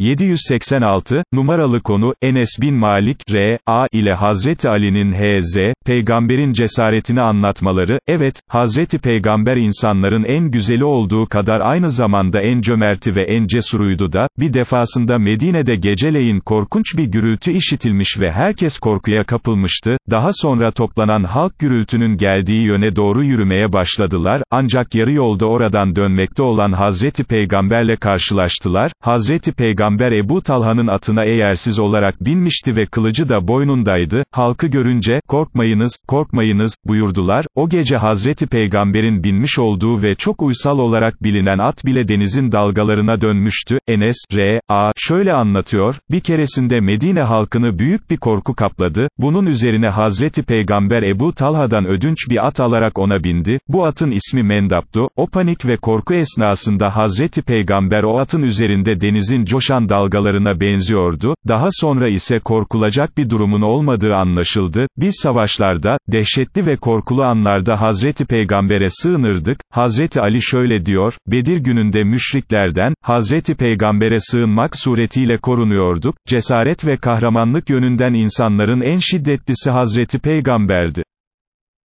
786, numaralı konu, Enes bin Malik, R.A. ile Hazreti Ali'nin H.Z., peygamberin cesaretini anlatmaları, evet, Hazreti Peygamber insanların en güzeli olduğu kadar aynı zamanda en cömerti ve en cesuruydu da, bir defasında Medine'de geceleyin korkunç bir gürültü işitilmiş ve herkes korkuya kapılmıştı, daha sonra toplanan halk gürültünün geldiği yöne doğru yürümeye başladılar, ancak yarı yolda oradan dönmekte olan Hazreti Peygamberle karşılaştılar, Hazreti Peygamber Ebu Talha'nın atına eğersiz olarak binmişti ve kılıcı da boynundaydı, halkı görünce, korkmayınız, korkmayınız, buyurdular, o gece Hazreti Peygamber'in binmiş olduğu ve çok uysal olarak bilinen at bile denizin dalgalarına dönmüştü, Enes, R. A. şöyle anlatıyor, bir keresinde Medine halkını büyük bir korku kapladı, bunun üzerine Hazreti Peygamber Ebu Talha'dan ödünç bir at alarak ona bindi, bu atın ismi Mendap'tu, o panik ve korku esnasında Hazreti Peygamber o atın üzerinde denizin coşan dalgalarına benziyordu, daha sonra ise korkulacak bir durumun olmadığı anlaşıldı, biz savaşlarda, dehşetli ve korkulu anlarda Hazreti Peygamber'e sığınırdık, Hazreti Ali şöyle diyor, Bedir gününde müşriklerden, Hazreti Peygamber'e sığınmak suretiyle korunuyorduk, cesaret ve kahramanlık yönünden insanların en şiddetlisi Hazreti Peygamber'di.